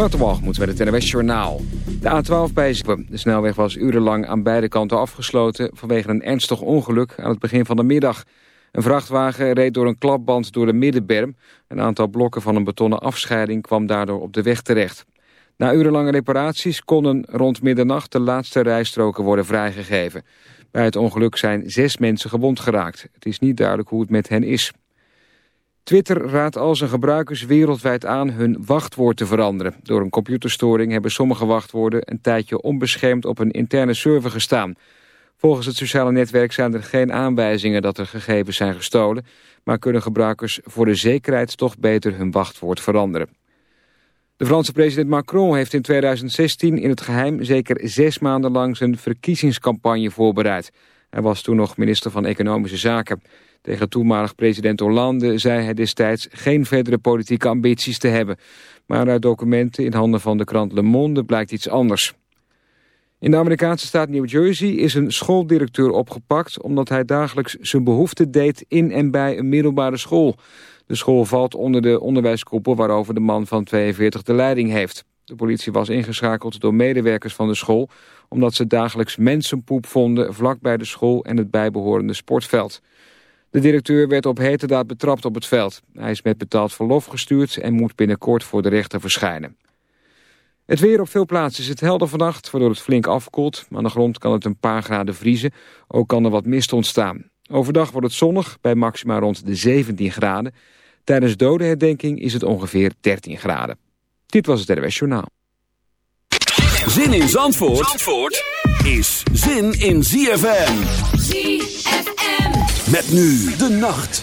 Waterwalgemoed met het NWS Journaal. De A12 bij De snelweg was urenlang aan beide kanten afgesloten... vanwege een ernstig ongeluk aan het begin van de middag. Een vrachtwagen reed door een klapband door de middenberm. Een aantal blokken van een betonnen afscheiding kwam daardoor op de weg terecht. Na urenlange reparaties konden rond middernacht de laatste rijstroken worden vrijgegeven. Bij het ongeluk zijn zes mensen gewond geraakt. Het is niet duidelijk hoe het met hen is. Twitter raadt al zijn gebruikers wereldwijd aan hun wachtwoord te veranderen. Door een computerstoring hebben sommige wachtwoorden een tijdje onbeschermd op een interne server gestaan. Volgens het sociale netwerk zijn er geen aanwijzingen dat er gegevens zijn gestolen, maar kunnen gebruikers voor de zekerheid toch beter hun wachtwoord veranderen. De Franse president Macron heeft in 2016 in het geheim zeker zes maanden lang zijn verkiezingscampagne voorbereid. Hij was toen nog minister van Economische Zaken. Tegen toenmalig president Hollande zei hij destijds geen verdere politieke ambities te hebben. Maar uit documenten in handen van de krant Le Monde blijkt iets anders. In de Amerikaanse staat New Jersey is een schooldirecteur opgepakt... omdat hij dagelijks zijn behoefte deed in en bij een middelbare school. De school valt onder de onderwijskoepel waarover de man van 42 de leiding heeft. De politie was ingeschakeld door medewerkers van de school... omdat ze dagelijks mensenpoep vonden vlakbij de school en het bijbehorende sportveld. De directeur werd op heterdaad betrapt op het veld. Hij is met betaald verlof gestuurd en moet binnenkort voor de rechter verschijnen. Het weer op veel plaatsen is het helder vannacht, waardoor het flink afkoelt. Aan de grond kan het een paar graden vriezen. Ook kan er wat mist ontstaan. Overdag wordt het zonnig, bij maxima rond de 17 graden. Tijdens dodenherdenking is het ongeveer 13 graden. Dit was het RWS Journaal. Zin in Zandvoort, Zandvoort is zin in ZFM. Met nu de nacht.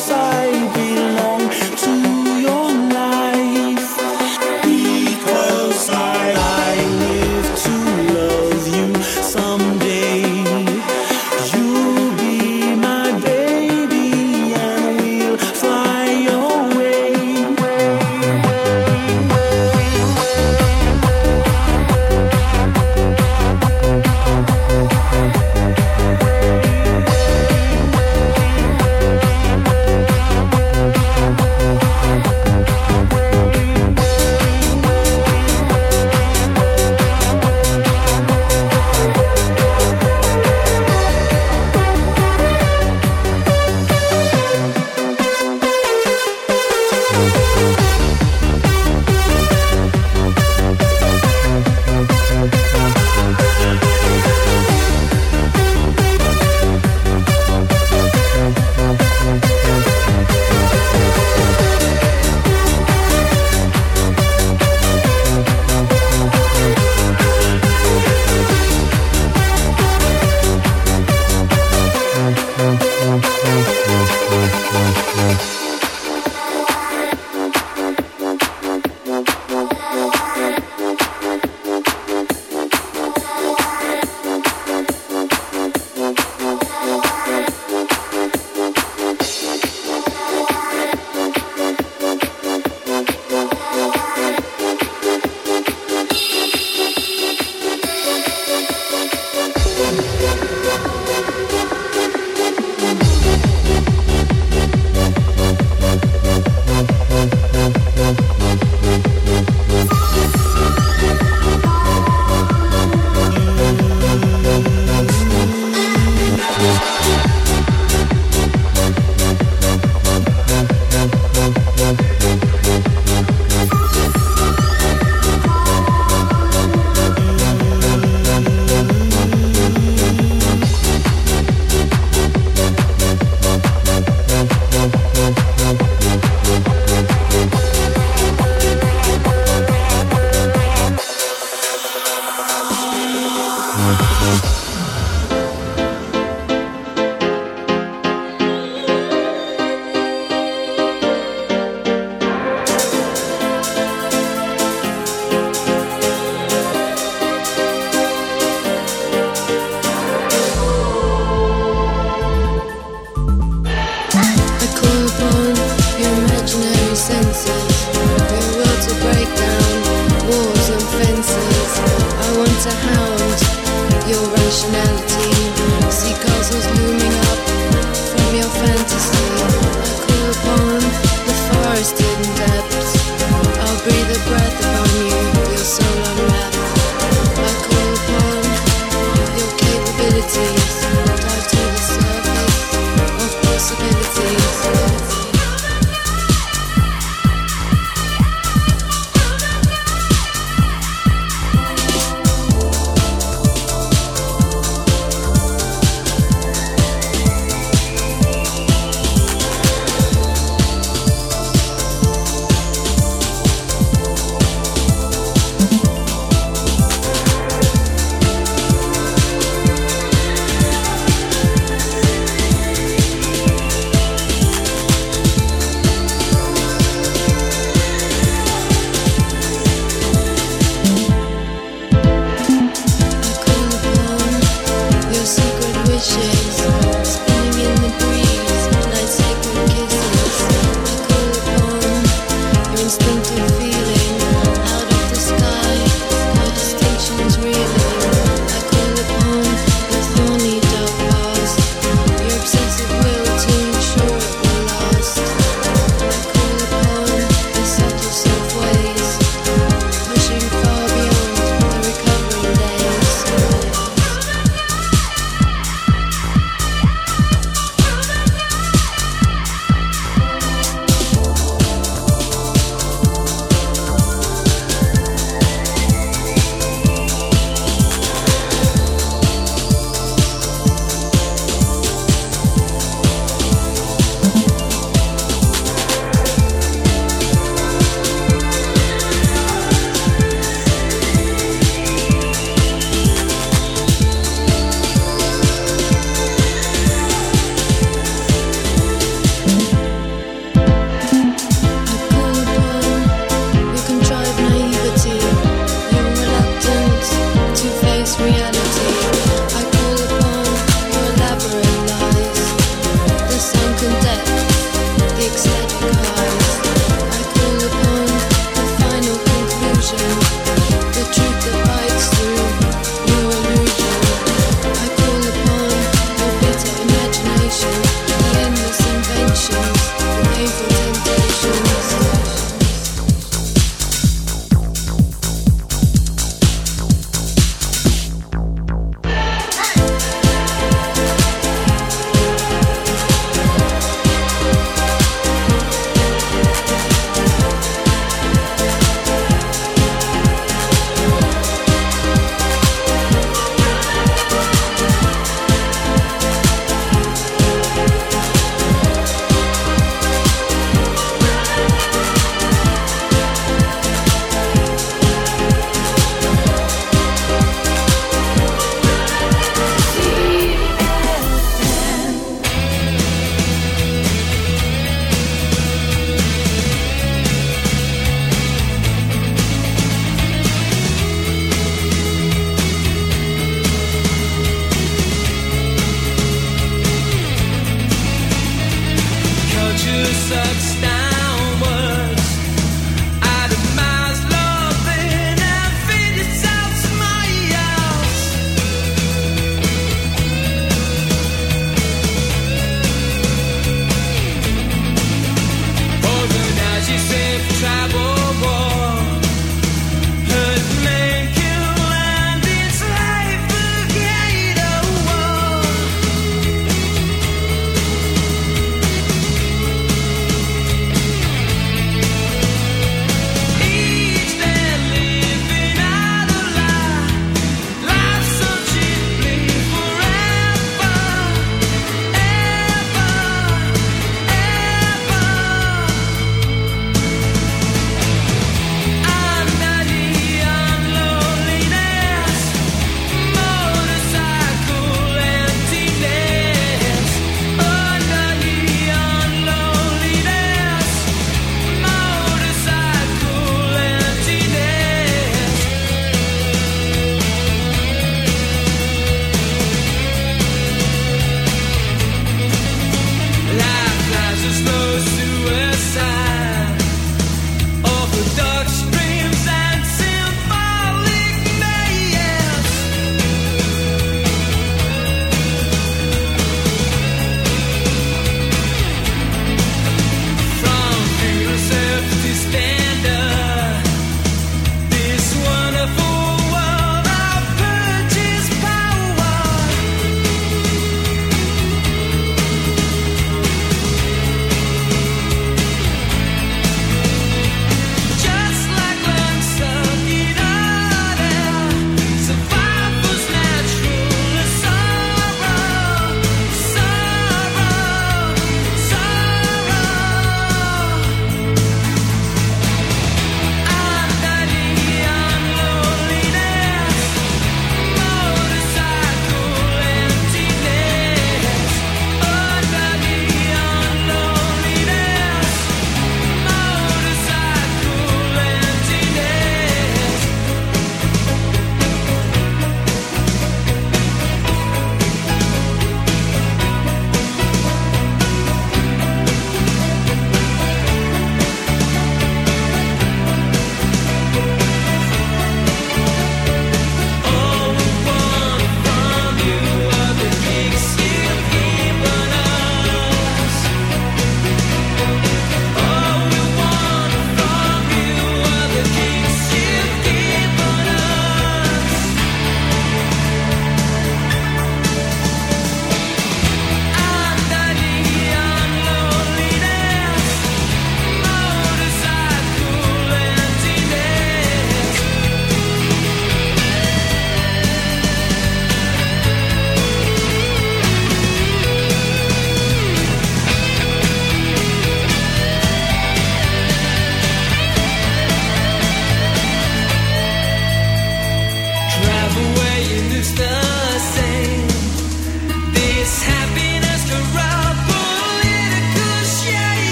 Side. you.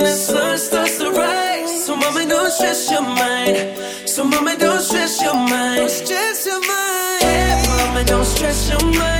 The sun starts to rise. So, mama, don't stress your mind. So, mama, don't stress your mind. Don't stress your mind. Mama, don't stress your mind.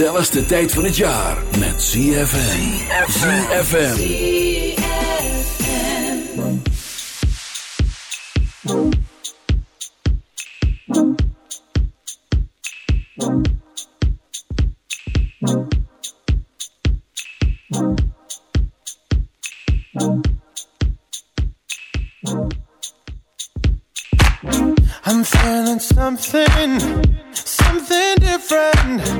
gezelligste tijd van het jaar met ZFM. ZFM. I'm feeling something, something different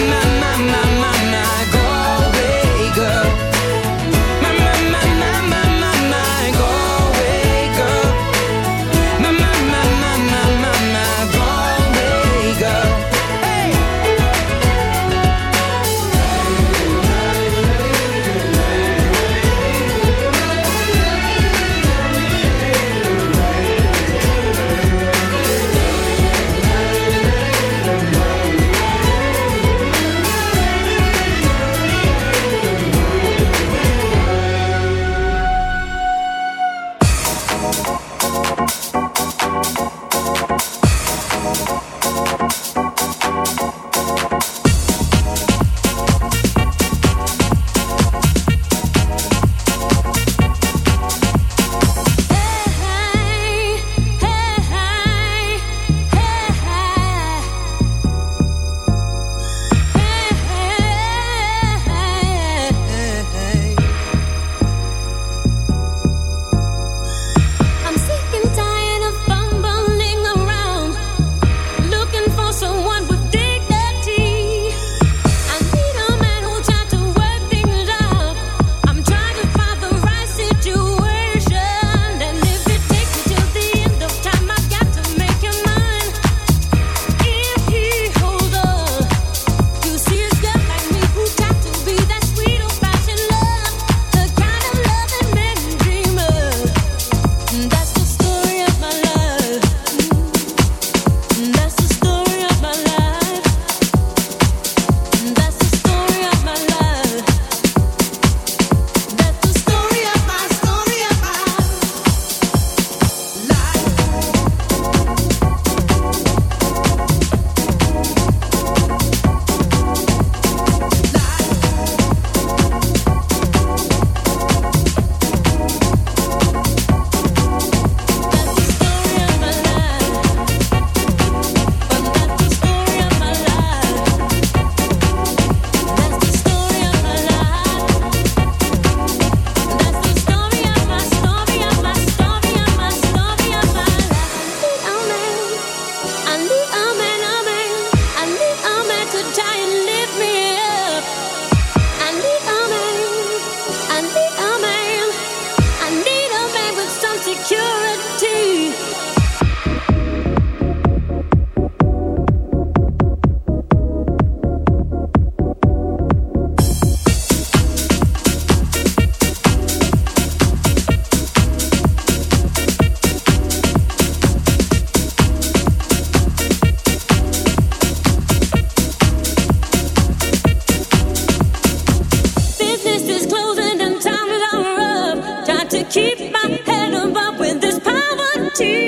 My, my, my, my, keep my head above with this poverty.